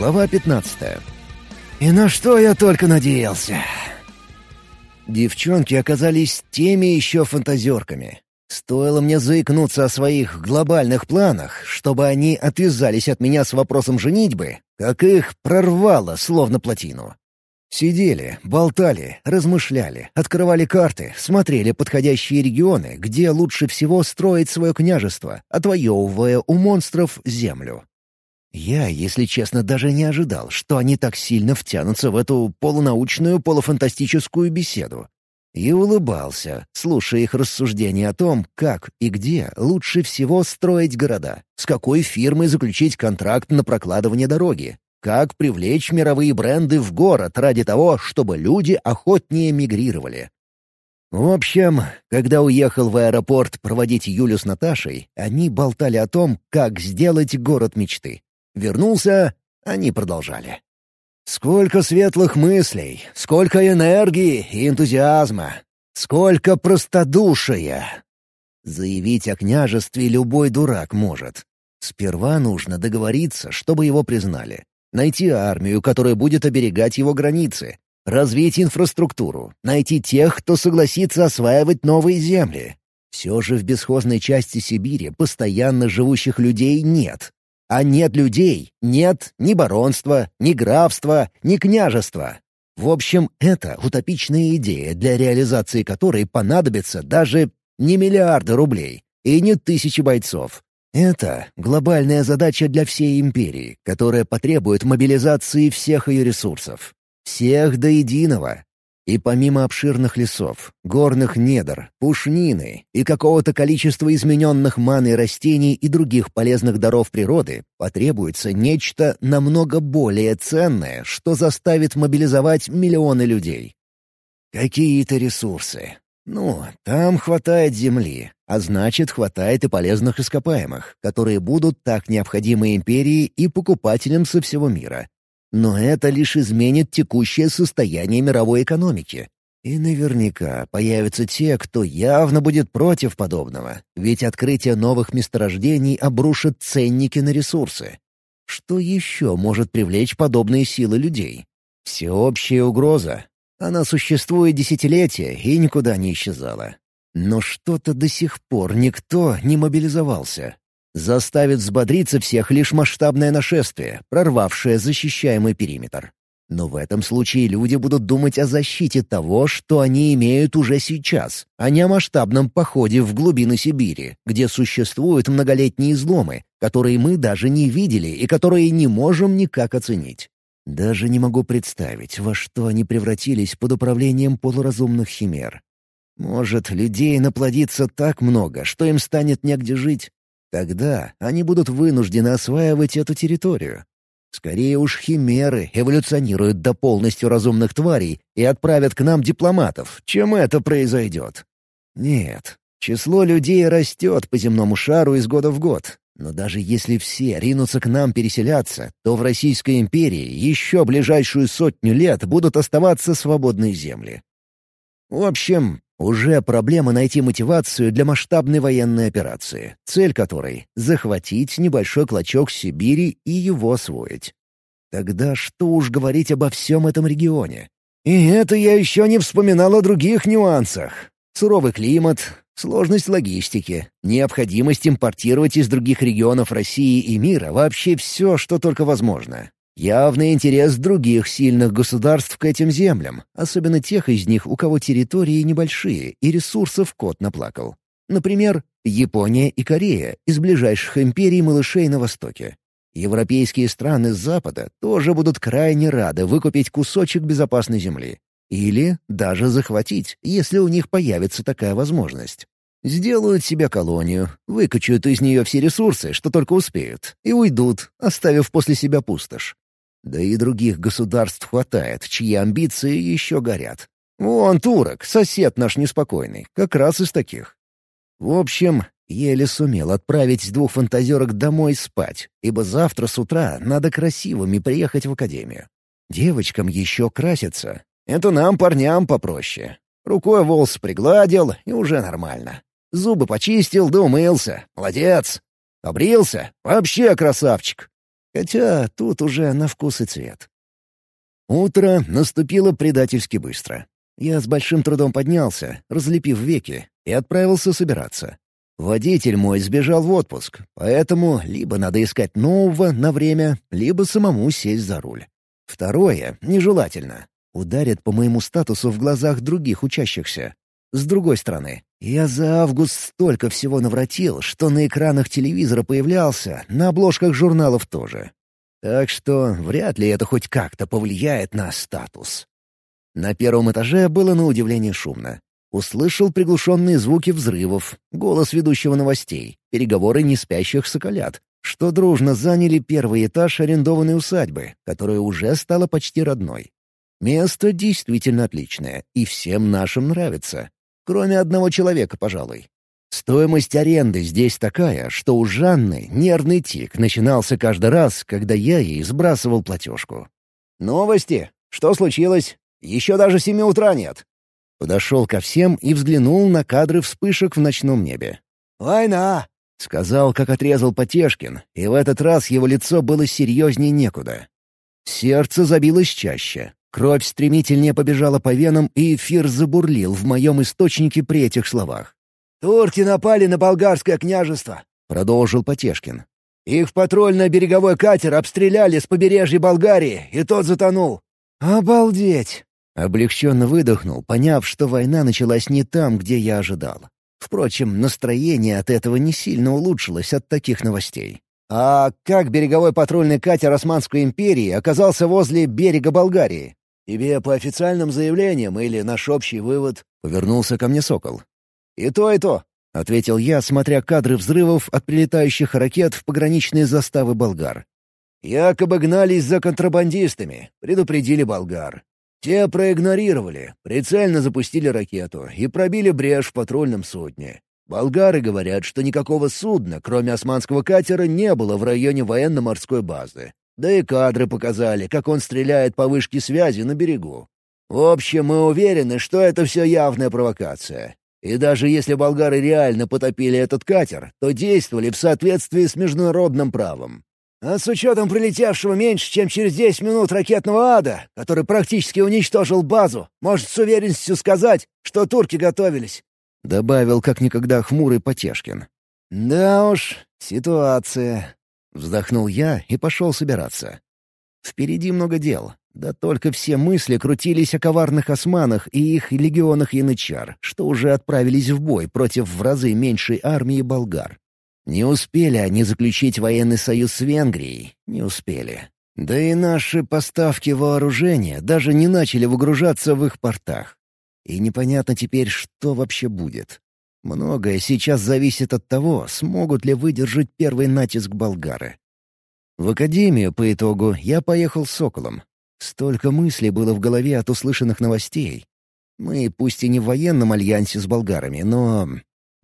Глава 15. И на что я только надеялся. Девчонки оказались теми еще фантазерками. Стоило мне заикнуться о своих глобальных планах, чтобы они отвязались от меня с вопросом женитьбы, как их прорвало, словно плотину. Сидели, болтали, размышляли, открывали карты, смотрели подходящие регионы, где лучше всего строить свое княжество, отвоевывая у монстров землю. Я, если честно, даже не ожидал, что они так сильно втянутся в эту полунаучную, полуфантастическую беседу. И улыбался, слушая их рассуждения о том, как и где лучше всего строить города, с какой фирмой заключить контракт на прокладывание дороги, как привлечь мировые бренды в город ради того, чтобы люди охотнее мигрировали. В общем, когда уехал в аэропорт проводить Юлю с Наташей, они болтали о том, как сделать город мечты. Вернулся, они продолжали. Сколько светлых мыслей, сколько энергии и энтузиазма, сколько простодушия. Заявить о княжестве любой дурак может. Сперва нужно договориться, чтобы его признали. Найти армию, которая будет оберегать его границы. Развить инфраструктуру. Найти тех, кто согласится осваивать новые земли. Все же в бесхозной части Сибири постоянно живущих людей нет. А нет людей, нет ни баронства, ни графства, ни княжества. В общем, это утопичная идея, для реализации которой понадобится даже не миллиарды рублей и не тысячи бойцов. Это глобальная задача для всей империи, которая потребует мобилизации всех ее ресурсов. Всех до единого, и помимо обширных лесов, горных недр, пушнины и какого-то количества измененных маной растений и других полезных даров природы, потребуется нечто намного более ценное, что заставит мобилизовать миллионы людей. Какие-то ресурсы. Ну, там хватает земли, а значит, хватает и полезных ископаемых, которые будут так необходимы империи и покупателям со всего мира. Но это лишь изменит текущее состояние мировой экономики. И наверняка появятся те, кто явно будет против подобного, ведь открытие новых месторождений обрушит ценники на ресурсы. Что еще может привлечь подобные силы людей? Всеобщая угроза. Она существует десятилетия и никуда не исчезала. Но что-то до сих пор никто не мобилизовался. Заставит взбодриться всех лишь масштабное нашествие, прорвавшее защищаемый периметр. Но в этом случае люди будут думать о защите того, что они имеют уже сейчас, а не о масштабном походе в глубины Сибири, где существуют многолетние изломы, которые мы даже не видели и которые не можем никак оценить. Даже не могу представить, во что они превратились под управлением полуразумных химер. Может, людей наплодится так много, что им станет негде жить? Тогда они будут вынуждены осваивать эту территорию. Скорее уж химеры эволюционируют до полностью разумных тварей и отправят к нам дипломатов, чем это произойдет. Нет, число людей растет по земному шару из года в год. Но даже если все ринутся к нам переселяться, то в Российской империи еще ближайшую сотню лет будут оставаться свободные земли. В общем, уже проблема найти мотивацию для масштабной военной операции, цель которой — захватить небольшой клочок Сибири и его освоить. Тогда что уж говорить обо всем этом регионе? И это я еще не вспоминал о других нюансах. Суровый климат, сложность логистики, необходимость импортировать из других регионов России и мира вообще все, что только возможно. Явный интерес других сильных государств к этим землям, особенно тех из них, у кого территории небольшие и ресурсов кот наплакал. Например, Япония и Корея из ближайших империй малышей на Востоке. Европейские страны с Запада тоже будут крайне рады выкупить кусочек безопасной земли. Или даже захватить, если у них появится такая возможность. Сделают себе колонию, выкачают из нее все ресурсы, что только успеют, и уйдут, оставив после себя пустошь. Да и других государств хватает, чьи амбиции еще горят. Вон турок, сосед наш неспокойный, как раз из таких. В общем, еле сумел отправить двух фантазерок домой спать, ибо завтра с утра надо красивыми приехать в академию. Девочкам еще краситься. Это нам, парням, попроще. Рукой волос пригладил, и уже нормально. Зубы почистил да умылся. Молодец. Побрился? Вообще красавчик. Хотя тут уже на вкус и цвет. Утро наступило предательски быстро. Я с большим трудом поднялся, разлепив веки, и отправился собираться. Водитель мой сбежал в отпуск, поэтому либо надо искать нового на время, либо самому сесть за руль. Второе нежелательно. Ударит по моему статусу в глазах других учащихся. С другой стороны, я за август столько всего навратил, что на экранах телевизора появлялся, на обложках журналов тоже. Так что вряд ли это хоть как-то повлияет на статус. На первом этаже было на удивление шумно. Услышал приглушенные звуки взрывов, голос ведущего новостей, переговоры неспящих соколят, что дружно заняли первый этаж арендованной усадьбы, которая уже стала почти родной. Место действительно отличное, и всем нашим нравится. Кроме одного человека, пожалуй. Стоимость аренды здесь такая, что у Жанны нервный тик начинался каждый раз, когда я ей сбрасывал платежку. «Новости? Что случилось? Еще даже семи утра нет». Подошел ко всем и взглянул на кадры вспышек в ночном небе. «Война!» — сказал, как отрезал Потешкин, и в этот раз его лицо было серьезнее некуда. Сердце забилось чаще, Кровь стремительнее побежала по венам, и эфир забурлил в моем источнике при этих словах. «Турки напали на болгарское княжество», — продолжил Потешкин. «Их патрульно-береговой катер обстреляли с побережья Болгарии, и тот затонул». «Обалдеть!» — облегченно выдохнул, поняв, что война началась не там, где я ожидал. Впрочем, настроение от этого не сильно улучшилось от таких новостей. «А как береговой патрульный катер Османской империи оказался возле берега Болгарии?» «Тебе по официальным заявлениям или наш общий вывод?» — повернулся ко мне Сокол. «И то, и то», — ответил я, смотря кадры взрывов от прилетающих ракет в пограничные заставы болгар. «Якобы гнались за контрабандистами, предупредили болгар. Те проигнорировали, прицельно запустили ракету и пробили брешь в патрульном судне. Болгары говорят, что никакого судна, кроме османского катера, не было в районе военно-морской базы. Да и кадры показали, как он стреляет по вышке связи на берегу. В общем, мы уверены, что это все явная провокация. И даже если болгары реально потопили этот катер, то действовали в соответствии с международным правом. А с учетом прилетевшего меньше, чем через 10 минут ракетного ада, который практически уничтожил базу, может с уверенностью сказать, что турки готовились. Добавил как никогда хмурый Потешкин. «Да уж, ситуация. Вздохнул я и пошел собираться. Впереди много дел. Да только все мысли крутились о коварных османах и их легионах янычар, что уже отправились в бой против в разы меньшей армии болгар. Не успели они заключить военный союз с Венгрией, не успели. Да и наши поставки вооружения даже не начали выгружаться в их портах. И непонятно теперь, что вообще будет. Многое сейчас зависит от того, смогут ли выдержать первый натиск болгары. В академию по итогу я поехал с Соколом. Столько мыслей было в голове от услышанных новостей. Мы пусть и не в военном альянсе с болгарами, но...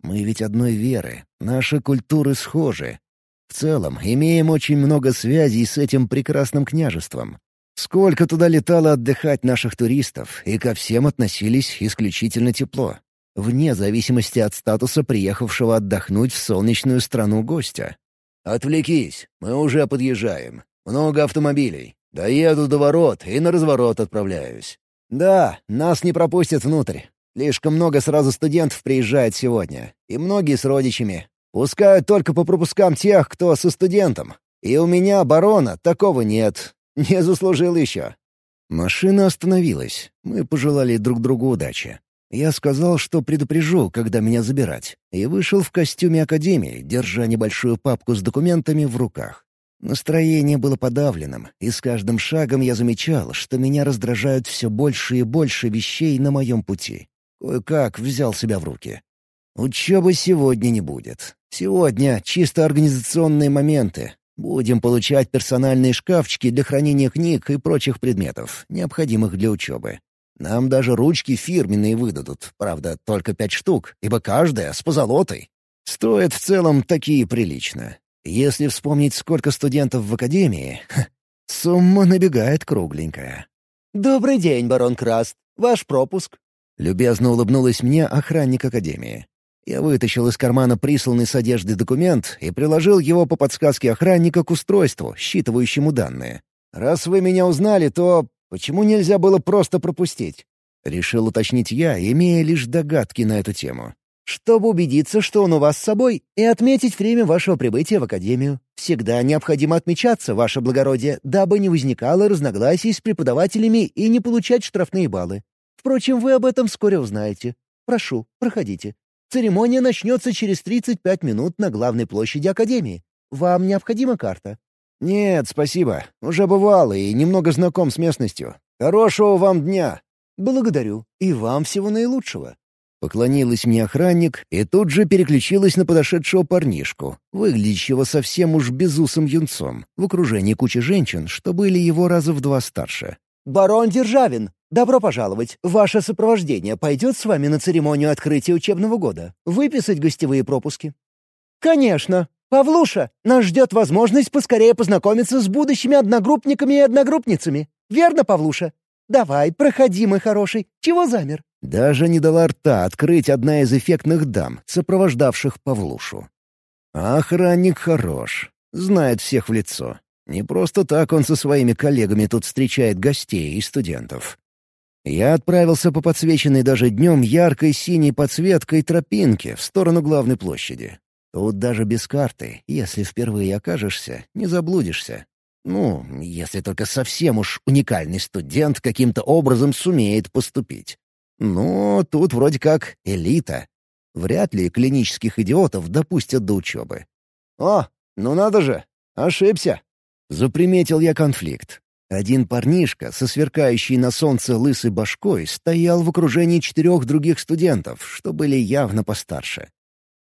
Мы ведь одной веры, наши культуры схожи. В целом, имеем очень много связей с этим прекрасным княжеством. Сколько туда летало отдыхать наших туристов, и ко всем относились исключительно тепло вне зависимости от статуса приехавшего отдохнуть в солнечную страну гостя. «Отвлекись, мы уже подъезжаем. Много автомобилей. Доеду до ворот и на разворот отправляюсь». «Да, нас не пропустят внутрь. Слишком много сразу студентов приезжает сегодня, и многие с родичами. Пускают только по пропускам тех, кто со студентом. И у меня, барона, такого нет. Не заслужил еще». Машина остановилась. Мы пожелали друг другу удачи. Я сказал, что предупрежу, когда меня забирать, и вышел в костюме академии, держа небольшую папку с документами в руках. Настроение было подавленным, и с каждым шагом я замечал, что меня раздражают все больше и больше вещей на моем пути. Кое-как взял себя в руки. Учебы сегодня не будет. Сегодня чисто организационные моменты. Будем получать персональные шкафчики для хранения книг и прочих предметов, необходимых для учебы. Нам даже ручки фирменные выдадут, правда, только пять штук, ибо каждая с позолотой. Стоят в целом такие прилично. Если вспомнить, сколько студентов в академии, сумма набегает кругленькая. «Добрый день, барон Краст. Ваш пропуск?» Любезно улыбнулась мне охранник академии. Я вытащил из кармана присланный с одежды документ и приложил его по подсказке охранника к устройству, считывающему данные. «Раз вы меня узнали, то почему нельзя было просто пропустить?» Решил уточнить я, имея лишь догадки на эту тему. «Чтобы убедиться, что он у вас с собой, и отметить время вашего прибытия в Академию. Всегда необходимо отмечаться, ваше благородие, дабы не возникало разногласий с преподавателями и не получать штрафные баллы. Впрочем, вы об этом вскоре узнаете. Прошу, проходите. Церемония начнется через 35 минут на главной площади Академии. Вам необходима карта?» «Нет, спасибо. Уже бывал и немного знаком с местностью. Хорошего вам дня!» «Благодарю. И вам всего наилучшего». Поклонилась мне охранник и тут же переключилась на подошедшего парнишку, выглядящего совсем уж безусым юнцом, в окружении кучи женщин, что были его раза в два старше. «Барон Державин, добро пожаловать. Ваше сопровождение пойдет с вами на церемонию открытия учебного года. Выписать гостевые пропуски?» «Конечно. Павлуша, нас ждет возможность поскорее познакомиться с будущими одногруппниками и одногруппницами. Верно, Павлуша? Давай, проходи, мой хороший. Чего замер?» Даже не дала рта открыть одна из эффектных дам, сопровождавших Павлушу. охранник хорош, знает всех в лицо. Не просто так он со своими коллегами тут встречает гостей и студентов. Я отправился по подсвеченной даже днем яркой синей подсветкой тропинке в сторону главной площади. Тут даже без карты, если впервые окажешься, не заблудишься. Ну, если только совсем уж уникальный студент каким-то образом сумеет поступить. Но тут вроде как элита. Вряд ли клинических идиотов допустят до учебы. «О, ну надо же! Ошибся!» Заприметил я конфликт. Один парнишка со сверкающей на солнце лысой башкой стоял в окружении четырех других студентов, что были явно постарше.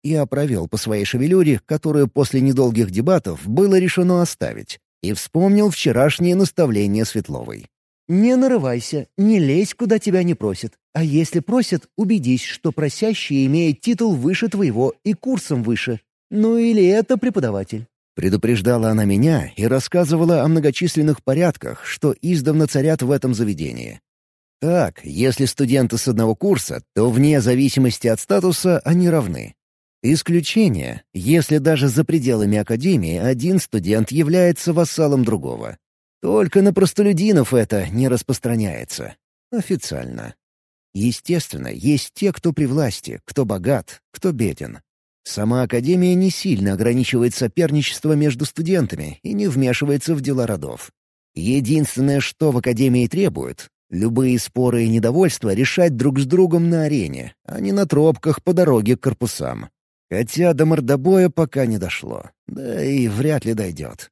Я провел по своей шевелюре, которую после недолгих дебатов было решено оставить, и вспомнил вчерашнее наставление Светловой. «Не нарывайся, не лезь, куда тебя не просят. А если просят, убедись, что просящий имеет титул выше твоего и курсом выше. Ну или это преподаватель. Предупреждала она меня и рассказывала о многочисленных порядках, что издавна царят в этом заведении. Так, если студенты с одного курса, то вне зависимости от статуса они равны. Исключение, если даже за пределами академии один студент является вассалом другого. Только на простолюдинов это не распространяется. Официально. Естественно, есть те, кто при власти, кто богат, кто беден. Сама Академия не сильно ограничивает соперничество между студентами и не вмешивается в дела родов. Единственное, что в Академии требует — любые споры и недовольства решать друг с другом на арене, а не на тропках по дороге к корпусам. Хотя до мордобоя пока не дошло, да и вряд ли дойдет.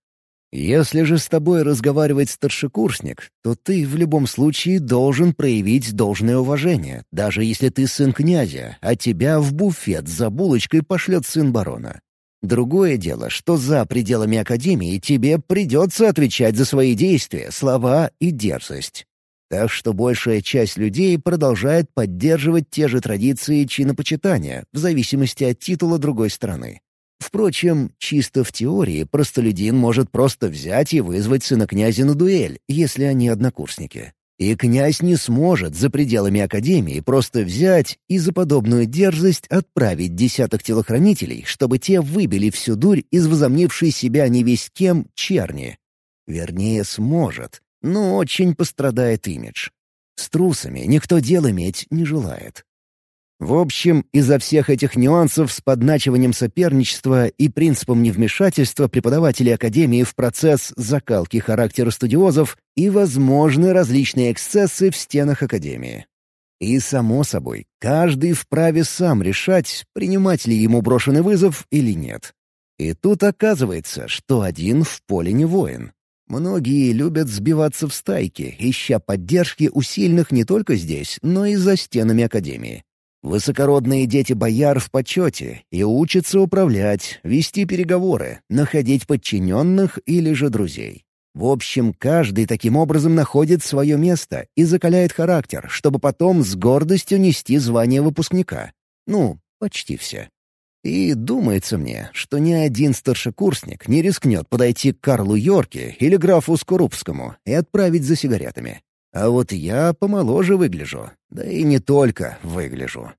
Если же с тобой разговаривает старшекурсник, то ты в любом случае должен проявить должное уважение, даже если ты сын князя, а тебя в буфет за булочкой пошлет сын барона. Другое дело, что за пределами Академии тебе придется отвечать за свои действия, слова и дерзость. Так что большая часть людей продолжает поддерживать те же традиции чинопочитания, в зависимости от титула другой страны. Впрочем, чисто в теории простолюдин может просто взять и вызвать сына князя на дуэль, если они однокурсники. И князь не сможет за пределами Академии просто взять и за подобную дерзость отправить десяток телохранителей, чтобы те выбили всю дурь из возомнившей себя не весь кем черни. Вернее, сможет, но очень пострадает имидж. С трусами никто дел иметь не желает. В общем, из-за всех этих нюансов с подначиванием соперничества и принципом невмешательства преподавателей Академии в процесс закалки характера студиозов и возможны различные эксцессы в стенах Академии. И, само собой, каждый вправе сам решать, принимать ли ему брошенный вызов или нет. И тут оказывается, что один в поле не воин. Многие любят сбиваться в стайки, ища поддержки у сильных не только здесь, но и за стенами Академии. Высокородные дети бояр в почете и учатся управлять, вести переговоры, находить подчиненных или же друзей. В общем, каждый таким образом находит свое место и закаляет характер, чтобы потом с гордостью нести звание выпускника. Ну, почти все. И думается мне, что ни один старшекурсник не рискнет подойти к Карлу Йорке или графу Скорубскому и отправить за сигаретами. А вот я помоложе выгляжу, да и не только выгляжу.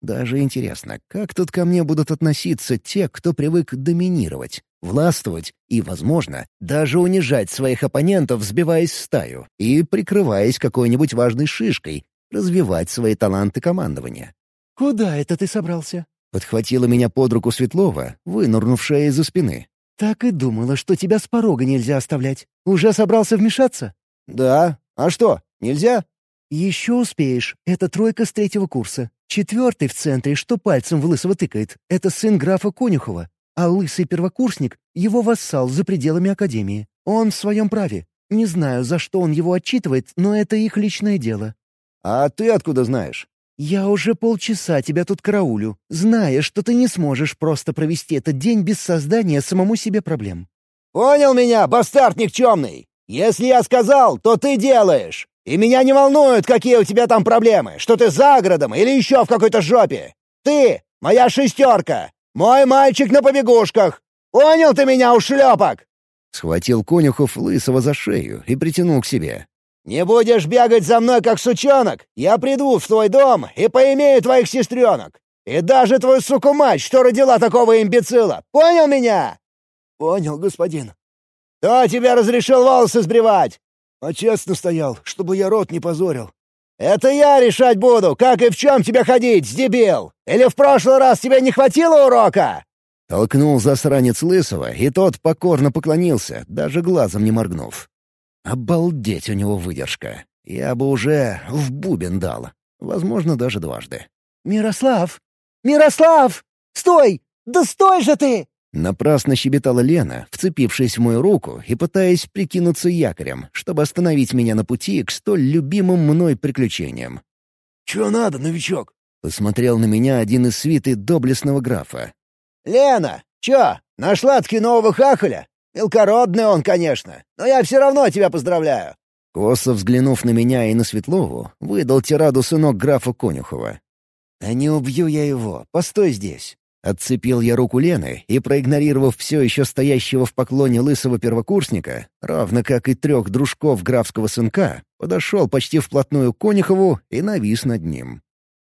Даже интересно, как тут ко мне будут относиться те, кто привык доминировать, властвовать и, возможно, даже унижать своих оппонентов, сбиваясь в стаю и прикрываясь какой-нибудь важной шишкой, развивать свои таланты командования. «Куда это ты собрался?» Подхватила меня под руку Светлова, вынурнувшая из-за спины. «Так и думала, что тебя с порога нельзя оставлять. Уже собрался вмешаться?» «Да. А что, нельзя?» «Еще успеешь. Это тройка с третьего курса. Четвертый в центре, что пальцем в лысого тыкает, это сын графа Конюхова. А лысый первокурсник — его вассал за пределами Академии. Он в своем праве. Не знаю, за что он его отчитывает, но это их личное дело». «А ты откуда знаешь?» «Я уже полчаса тебя тут караулю, зная, что ты не сможешь просто провести этот день без создания самому себе проблем». «Понял меня, бастард никчемный! Если я сказал, то ты делаешь! И меня не волнуют, какие у тебя там проблемы, что ты за городом или еще в какой-то жопе! Ты — моя шестерка! Мой мальчик на побегушках! Понял ты меня, ушлепок?» Схватил Конюхов Лысого за шею и притянул к себе. «Не будешь бегать за мной, как сучонок, я приду в твой дом и поимею твоих сестренок. И даже твою суку-мать, что родила такого имбецила. Понял меня?» «Понял, господин». «Кто тебе разрешил волосы сбривать?» «А честно стоял, чтобы я рот не позорил». «Это я решать буду, как и в чем тебе ходить, дебил! Или в прошлый раз тебе не хватило урока?» Толкнул засранец Лысого, и тот покорно поклонился, даже глазом не моргнув. Обалдеть у него выдержка. Я бы уже в бубен дал. Возможно, даже дважды. «Мирослав! Мирослав! Стой! Да стой же ты!» Напрасно щебетала Лена, вцепившись в мою руку и пытаясь прикинуться якорем, чтобы остановить меня на пути к столь любимым мной приключениям. «Чего надо, новичок?» — посмотрел на меня один из свиты доблестного графа. «Лена, чё, нашла-таки нового хахаля? Мелкородный он, конечно, но я все равно тебя поздравляю!» Косо взглянув на меня и на Светлову, выдал тираду сынок графа Конюхова. «Да не убью я его, постой здесь!» Отцепил я руку Лены и, проигнорировав все еще стоящего в поклоне лысого первокурсника, равно как и трех дружков графского сынка, подошел почти вплотную к Конюхову и навис над ним.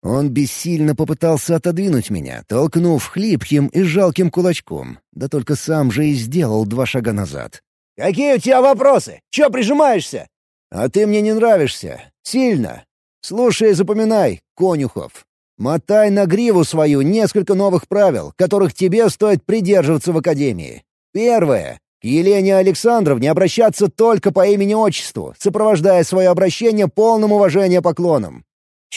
Он бессильно попытался отодвинуть меня, толкнув хлипким и жалким кулачком, да только сам же и сделал два шага назад. «Какие у тебя вопросы? Чё прижимаешься?» «А ты мне не нравишься. Сильно. Слушай и запоминай, Конюхов. Мотай на гриву свою несколько новых правил, которых тебе стоит придерживаться в Академии. Первое. К Елене Александровне обращаться только по имени-отчеству, сопровождая свое обращение полным уважением поклоном.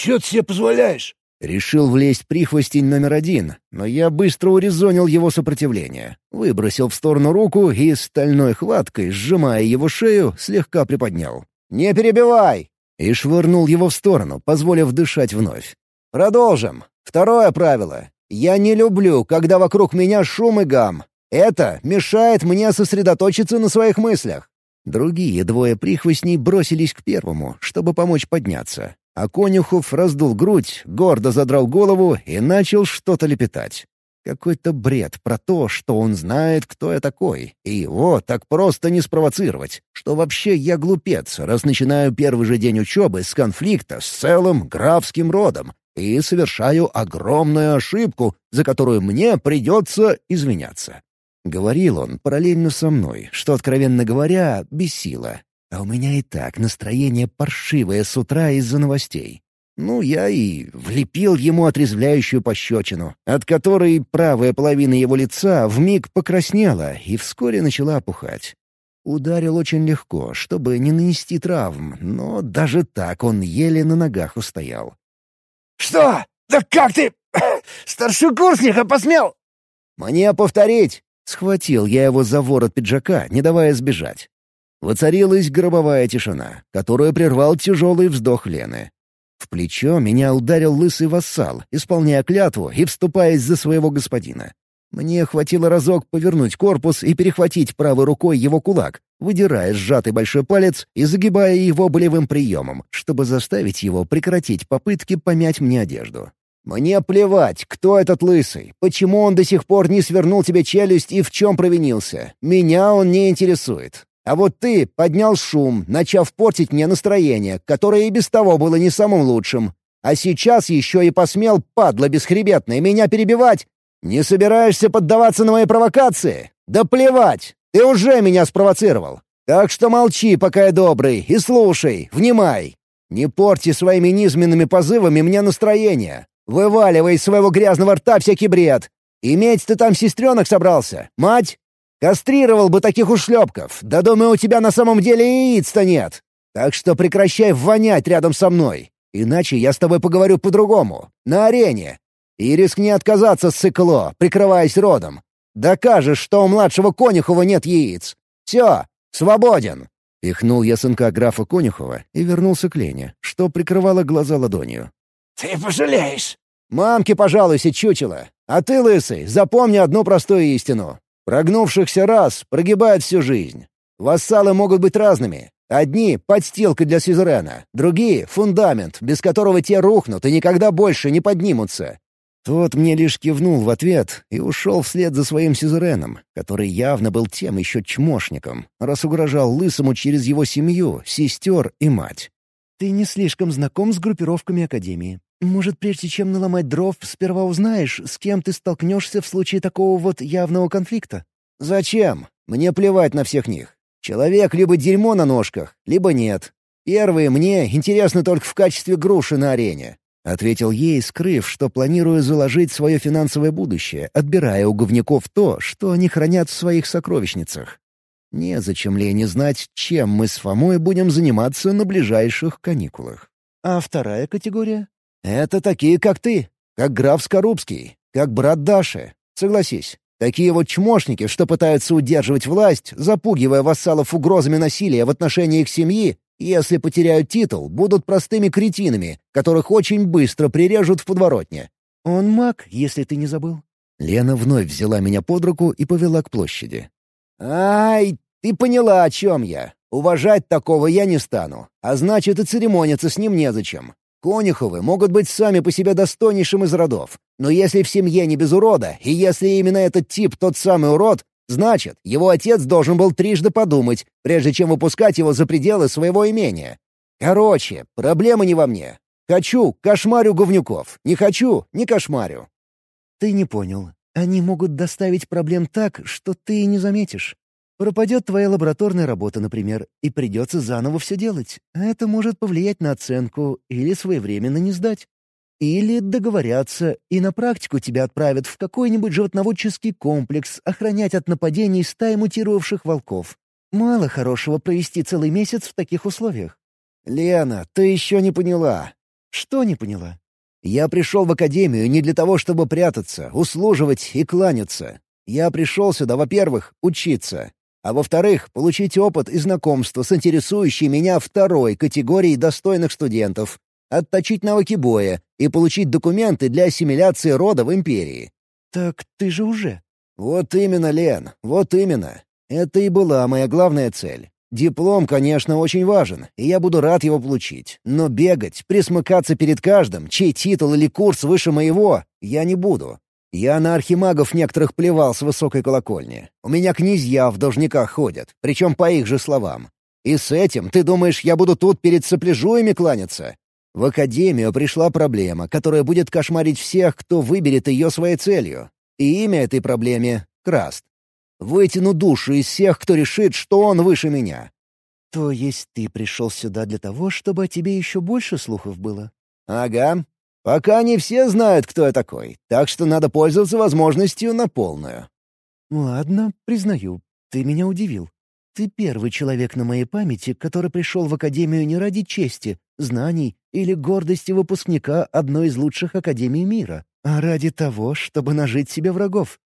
«Чё ты себе позволяешь?» Решил влезть прихвостень номер один, но я быстро урезонил его сопротивление. Выбросил в сторону руку и стальной хваткой, сжимая его шею, слегка приподнял. «Не перебивай!» И швырнул его в сторону, позволив дышать вновь. «Продолжим. Второе правило. Я не люблю, когда вокруг меня шум и гам. Это мешает мне сосредоточиться на своих мыслях». Другие двое прихвостней бросились к первому, чтобы помочь подняться, а Конюхов раздул грудь, гордо задрал голову и начал что-то лепетать. Какой-то бред про то, что он знает, кто я такой, и его так просто не спровоцировать, что вообще я глупец, раз начинаю первый же день учебы с конфликта с целым графским родом и совершаю огромную ошибку, за которую мне придется извиняться. Говорил он параллельно со мной, что, откровенно говоря, бесило, а у меня и так настроение паршивое с утра из-за новостей. Ну, я и влепил ему отрезвляющую пощечину, от которой правая половина его лица вмиг покраснела и вскоре начала опухать. Ударил очень легко, чтобы не нанести травм, но даже так он еле на ногах устоял. «Что? Да как ты? Старшекурсника посмел?» «Мне повторить!» — схватил я его за ворот пиджака, не давая сбежать. Воцарилась гробовая тишина, которую прервал тяжелый вздох Лены. В плечо меня ударил лысый вассал, исполняя клятву и вступаясь за своего господина. Мне хватило разок повернуть корпус и перехватить правой рукой его кулак, выдирая сжатый большой палец и загибая его болевым приемом, чтобы заставить его прекратить попытки помять мне одежду. «Мне плевать, кто этот лысый, почему он до сих пор не свернул тебе челюсть и в чем провинился. Меня он не интересует. А вот ты поднял шум, начав портить мне настроение, которое и без того было не самым лучшим. А сейчас еще и посмел, падла бесхребетная, меня перебивать? Не собираешься поддаваться на мои провокации? Да плевать! Ты уже меня спровоцировал. Так что молчи, пока я добрый, и слушай, внимай. Не порти своими низменными позывами мне настроение. Вываливай из своего грязного рта всякий бред. Иметь ты там сестренок собрался, мать? Кастрировал бы таких ушлепков, да думаю, у тебя на самом деле яиц-то нет. Так что прекращай вонять рядом со мной. Иначе я с тобой поговорю по-другому, на арене. И рискни отказаться, сыкло, прикрываясь родом. Докажешь, что у младшего Конюхова нет яиц. Все, свободен!» Пихнул я сынка графа Конюхова и вернулся к Лене, что прикрывало глаза ладонью. «Ты пожалеешь!» «Мамке пожалуйся, чучело! А ты, лысый, запомни одну простую истину. Прогнувшихся раз прогибает всю жизнь. Вассалы могут быть разными. Одни — подстилка для сюзерена, другие — фундамент, без которого те рухнут и никогда больше не поднимутся. Тот мне лишь кивнул в ответ и ушел вслед за своим сюзереном, который явно был тем еще чмошником, раз угрожал Лысому через его семью, сестер и мать. «Ты не слишком знаком с группировками Академии. Может, прежде чем наломать дров, сперва узнаешь, с кем ты столкнешься в случае такого вот явного конфликта?» «Зачем? Мне плевать на всех них. Человек либо дерьмо на ножках, либо нет. Первые мне интересны только в качестве груши на арене. — ответил ей, скрыв, что планирую заложить свое финансовое будущее, отбирая у говняков то, что они хранят в своих сокровищницах. Незачем Лене знать, чем мы с Фомой будем заниматься на ближайших каникулах. А вторая категория? Это такие, как ты, как граф Скорубский, как брат Даши. Согласись, такие вот чмошники, что пытаются удерживать власть, запугивая вассалов угрозами насилия в отношении их семьи, если потеряют титул, будут простыми кретинами, которых очень быстро прирежут в подворотне. Он маг, если ты не забыл. Лена вновь взяла меня под руку и повела к площади. «Ай, ты поняла, о чем я. Уважать такого я не стану, а значит и церемониться с ним незачем. Конюховы могут быть сами по себе достойнейшим из родов, но если в семье не без урода, и если именно этот тип тот самый урод, Значит, его отец должен был трижды подумать, прежде чем выпускать его за пределы своего имения. Короче, проблема не во мне. Хочу — кошмарю говнюков. Не хочу — не кошмарю. Ты не понял. Они могут доставить проблем так, что ты не заметишь. Пропадет твоя лабораторная работа, например, и придется заново все делать. Это может повлиять на оценку или своевременно не сдать. Или договорятся, и на практику тебя отправят в какой-нибудь животноводческий комплекс охранять от нападений стаи мутировавших волков. Мало хорошего провести целый месяц в таких условиях. «Лена, ты еще не поняла». «Что не поняла?» «Я пришел в академию не для того, чтобы прятаться, услуживать и кланяться. Я пришел сюда, во-первых, учиться, а во-вторых, получить опыт и знакомство с интересующей меня второй категорией достойных студентов, отточить навыки боя и получить документы для ассимиляции рода в империи. «Так ты же уже...» «Вот именно, Лен, вот именно. Это и была моя главная цель. Диплом, конечно, очень важен, и я буду рад его получить. Но бегать, присмыкаться перед каждым, чей титул или курс выше моего, я не буду. Я на архимагов некоторых плевал с высокой колокольни. У меня князья в должниках ходят, причем по их же словам. И с этим, ты думаешь, я буду тут перед сопляжуями кланяться? В Академию пришла проблема, которая будет кошмарить всех, кто выберет ее своей целью. И имя этой проблеме — Краст. Вытяну душу из всех, кто решит, что он выше меня. То есть ты пришел сюда для того, чтобы о тебе еще больше слухов было? Ага. Пока не все знают, кто я такой, так что надо пользоваться возможностью на полную. Ладно, признаю, ты меня удивил. Ты первый человек на моей памяти, который пришел в Академию не ради чести, знаний или гордости выпускника одной из лучших академий мира, а ради того, чтобы нажить себе врагов.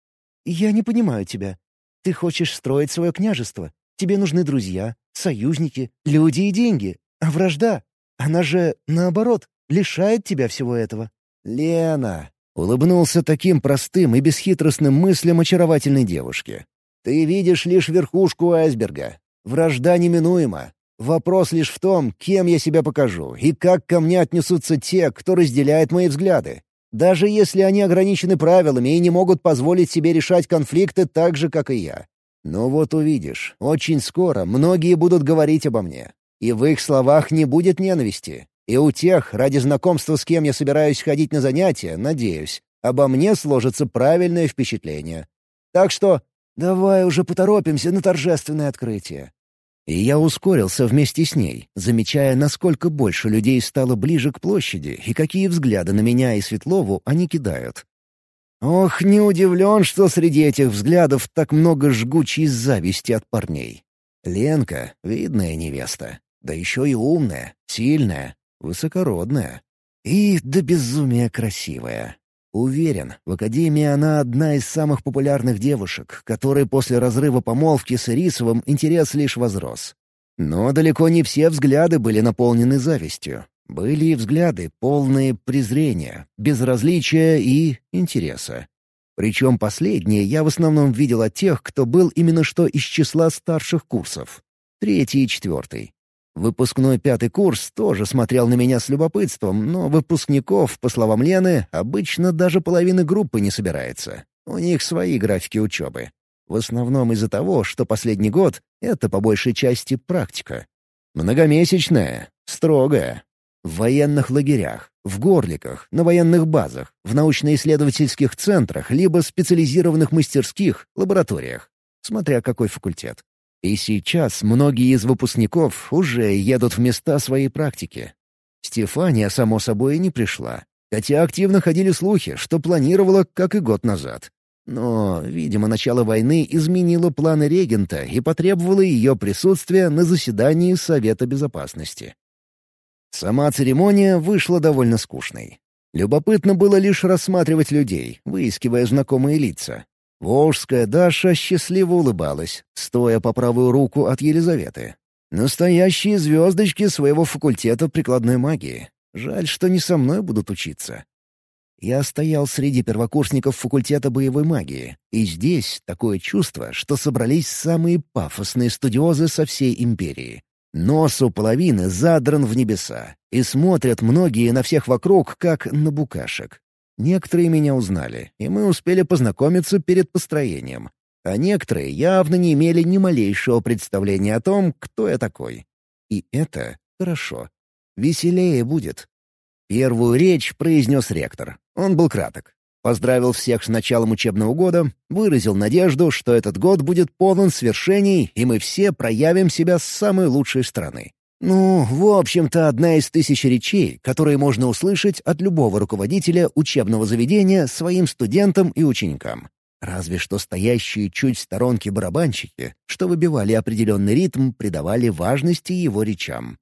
Я не понимаю тебя. Ты хочешь строить свое княжество. Тебе нужны друзья, союзники, люди и деньги. А вражда, она же, наоборот, лишает тебя всего этого. «Лена!» — улыбнулся таким простым и бесхитростным мыслям очаровательной девушки. «Ты видишь лишь верхушку айсберга. Вражда неминуема. Вопрос лишь в том, кем я себя покажу и как ко мне отнесутся те, кто разделяет мои взгляды. Даже если они ограничены правилами и не могут позволить себе решать конфликты так же, как и я. Но вот увидишь, очень скоро многие будут говорить обо мне. И в их словах не будет ненависти. И у тех, ради знакомства с кем я собираюсь ходить на занятия, надеюсь, обо мне сложится правильное впечатление. Так что давай уже поторопимся на торжественное открытие. И я ускорился вместе с ней, замечая, насколько больше людей стало ближе к площади и какие взгляды на меня и Светлову они кидают. Ох, не удивлен, что среди этих взглядов так много жгучей зависти от парней. Ленка — видная невеста, да еще и умная, сильная, высокородная и до безумия красивая. Уверен, в Академии она одна из самых популярных девушек, которой после разрыва помолвки с Ирисовым интерес лишь возрос. Но далеко не все взгляды были наполнены завистью. Были и взгляды, полные презрения, безразличия и интереса. Причем последние я в основном видел от тех, кто был именно что из числа старших курсов. Третий и четвертый. Выпускной пятый курс тоже смотрел на меня с любопытством, но выпускников, по словам Лены, обычно даже половины группы не собирается. У них свои графики учебы. В основном из-за того, что последний год — это по большей части практика. Многомесячная, строгая. В военных лагерях, в горликах, на военных базах, в научно-исследовательских центрах либо специализированных мастерских, лабораториях, смотря какой факультет. И сейчас многие из выпускников уже едут в места своей практики. Стефания, само собой, не пришла, хотя активно ходили слухи, что планировала, как и год назад. Но, видимо, начало войны изменило планы регента и потребовало ее присутствия на заседании Совета Безопасности. Сама церемония вышла довольно скучной. Любопытно было лишь рассматривать людей, выискивая знакомые лица, Волжская Даша счастливо улыбалась, стоя по правую руку от Елизаветы. Настоящие звездочки своего факультета прикладной магии. Жаль, что не со мной будут учиться. Я стоял среди первокурсников факультета боевой магии, и здесь такое чувство, что собрались самые пафосные студиозы со всей империи. Нос у половины задран в небеса, и смотрят многие на всех вокруг, как на букашек. Некоторые меня узнали, и мы успели познакомиться перед построением. А некоторые явно не имели ни малейшего представления о том, кто я такой. И это хорошо. Веселее будет. Первую речь произнес ректор. Он был краток. Поздравил всех с началом учебного года, выразил надежду, что этот год будет полон свершений, и мы все проявим себя с самой лучшей стороны. Ну, в общем-то, одна из тысяч речей, которые можно услышать от любого руководителя учебного заведения своим студентам и ученикам. Разве что стоящие чуть в сторонке барабанщики, что выбивали определенный ритм, придавали важности его речам.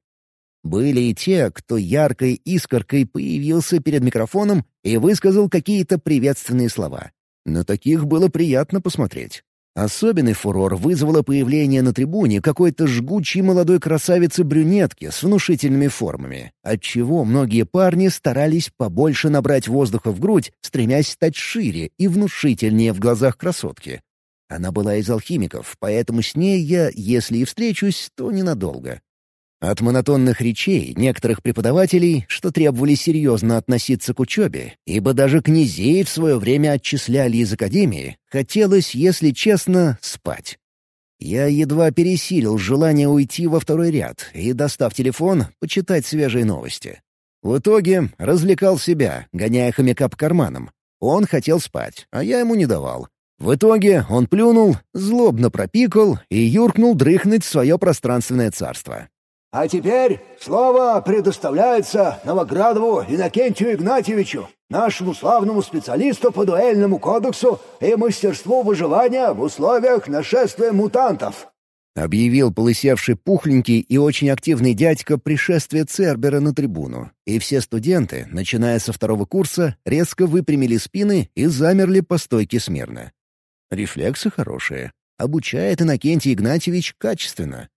Были и те, кто яркой искоркой появился перед микрофоном и высказал какие-то приветственные слова. На таких было приятно посмотреть. Особенный фурор вызвало появление на трибуне какой-то жгучей молодой красавицы-брюнетки с внушительными формами, отчего многие парни старались побольше набрать воздуха в грудь, стремясь стать шире и внушительнее в глазах красотки. Она была из алхимиков, поэтому с ней я, если и встречусь, то ненадолго. От монотонных речей некоторых преподавателей, что требовали серьезно относиться к учебе, ибо даже князей в свое время отчисляли из академии, хотелось, если честно, спать. Я едва пересилил желание уйти во второй ряд и, достав телефон, почитать свежие новости. В итоге развлекал себя, гоняя хомяка по карманам. Он хотел спать, а я ему не давал. В итоге он плюнул, злобно пропикал и юркнул дрыхнуть в свое пространственное царство. А теперь слово предоставляется Новоградову Иннокентию Игнатьевичу, нашему славному специалисту по дуэльному кодексу и мастерству выживания в условиях нашествия мутантов. Объявил полысевший пухленький и очень активный дядька пришествие Цербера на трибуну, и все студенты, начиная со второго курса, резко выпрямили спины и замерли по стойке смирно. Рефлексы хорошие. Обучает Иннокентий Игнатьевич качественно.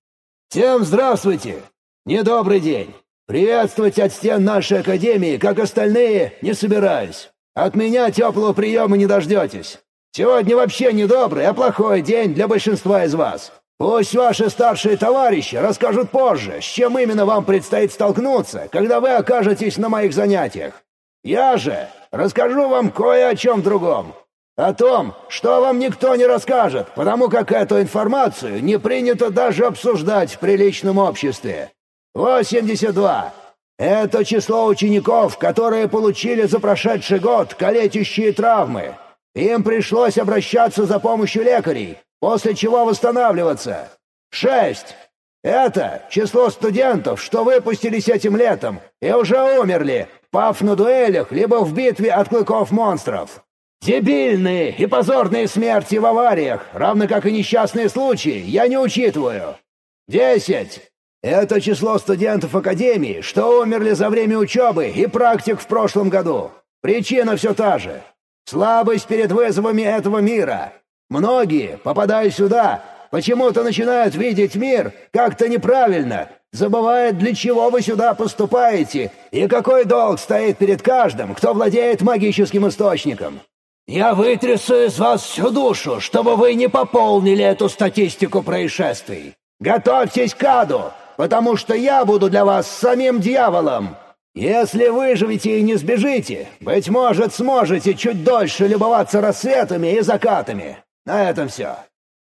Всем здравствуйте! Недобрый день! Приветствовать от стен нашей академии, как остальные, не собираюсь. От меня теплого приема не дождетесь. Сегодня вообще не добрый, а плохой день для большинства из вас. Пусть ваши старшие товарищи расскажут позже, с чем именно вам предстоит столкнуться, когда вы окажетесь на моих занятиях. Я же расскажу вам кое о чем другом. О том, что вам никто не расскажет, потому как эту информацию не принято даже обсуждать в приличном обществе. 82. Это число учеников, которые получили за прошедший год калечащие травмы. Им пришлось обращаться за помощью лекарей, после чего восстанавливаться. Шесть. Это число студентов, что выпустились этим летом и уже умерли, пав на дуэлях либо в битве от клыков монстров. Дебильные и позорные смерти в авариях, равно как и несчастные случаи, я не учитываю. Десять. Это число студентов Академии, что умерли за время учебы и практик в прошлом году. Причина все та же. Слабость перед вызовами этого мира. Многие, попадая сюда, почему-то начинают видеть мир как-то неправильно, забывая, для чего вы сюда поступаете и какой долг стоит перед каждым, кто владеет магическим источником. Я вытрясу из вас всю душу, чтобы вы не пополнили эту статистику происшествий. Готовьтесь к аду, потому что я буду для вас самим дьяволом. Если выживете и не сбежите, быть может, сможете чуть дольше любоваться рассветами и закатами. На этом все».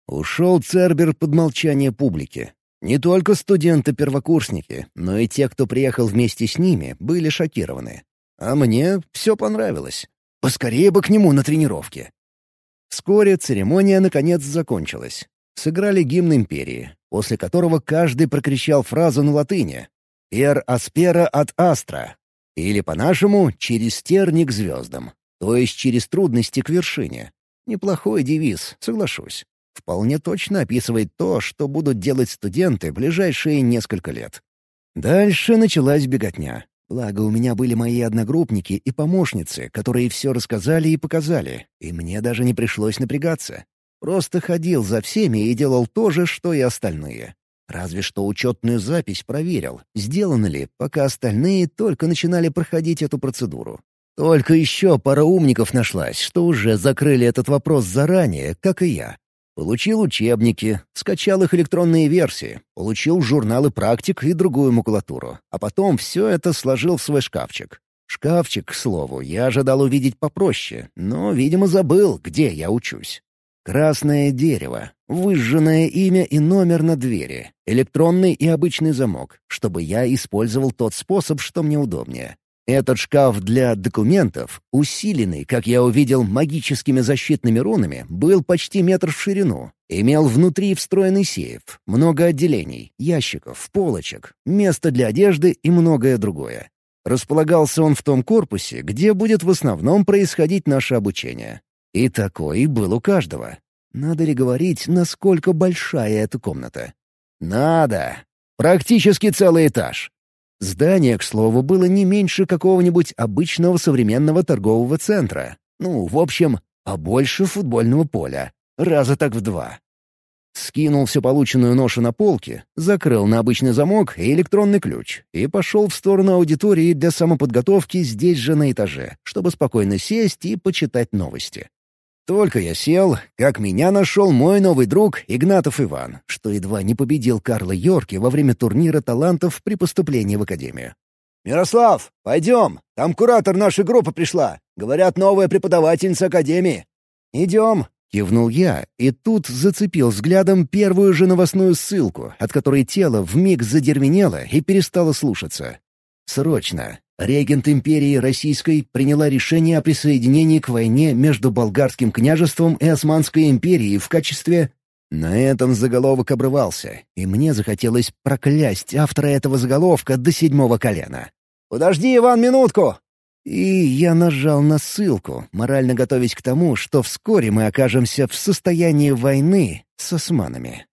Ушел Цербер под молчание публики. Не только студенты-первокурсники, но и те, кто приехал вместе с ними, были шокированы. А мне все понравилось. Поскорее бы к нему на тренировке. Вскоре церемония наконец закончилась. Сыграли гимн империи, после которого каждый прокричал фразу на латыни «Per аспера от астра» или по-нашему «через терни к звездам», то есть через трудности к вершине. Неплохой девиз, соглашусь. Вполне точно описывает то, что будут делать студенты ближайшие несколько лет. Дальше началась беготня. Благо, у меня были мои одногруппники и помощницы, которые все рассказали и показали, и мне даже не пришлось напрягаться. Просто ходил за всеми и делал то же, что и остальные. Разве что учетную запись проверил, сделано ли, пока остальные только начинали проходить эту процедуру. Только еще пара умников нашлась, что уже закрыли этот вопрос заранее, как и я. Получил учебники, скачал их электронные версии, получил журналы практик и другую макулатуру, а потом все это сложил в свой шкафчик. Шкафчик, к слову, я ожидал увидеть попроще, но, видимо, забыл, где я учусь. Красное дерево, выжженное имя и номер на двери, электронный и обычный замок, чтобы я использовал тот способ, что мне удобнее. Этот шкаф для документов, усиленный, как я увидел, магическими защитными рунами, был почти метр в ширину. Имел внутри встроенный сейф, много отделений, ящиков, полочек, место для одежды и многое другое. Располагался он в том корпусе, где будет в основном происходить наше обучение. И такой был у каждого. Надо ли говорить, насколько большая эта комната? Надо. Практически целый этаж. Здание, к слову, было не меньше какого-нибудь обычного современного торгового центра. Ну, в общем, побольше футбольного поля. Раза так в два. Скинул всю полученную ношу на полке, закрыл на обычный замок и электронный ключ и пошел в сторону аудитории для самоподготовки здесь же на этаже, чтобы спокойно сесть и почитать новости. Только я сел, как меня нашел мой новый друг Игнатов Иван, что едва не победил Карла Йорки во время турнира талантов при поступлении в Академию. «Мирослав, пойдем, там куратор нашей группы пришла. Говорят, новая преподавательница Академии». «Идем», — кивнул я, и тут зацепил взглядом первую же новостную ссылку, от которой тело вмиг задервенело и перестало слушаться. «Срочно. Регент империи Российской приняла решение о присоединении к войне между Болгарским княжеством и Османской империей в качестве... На этом заголовок обрывался, и мне захотелось проклясть автора этого заголовка до седьмого колена. «Подожди, Иван, минутку!» И я нажал на ссылку, морально готовясь к тому, что вскоре мы окажемся в состоянии войны с османами.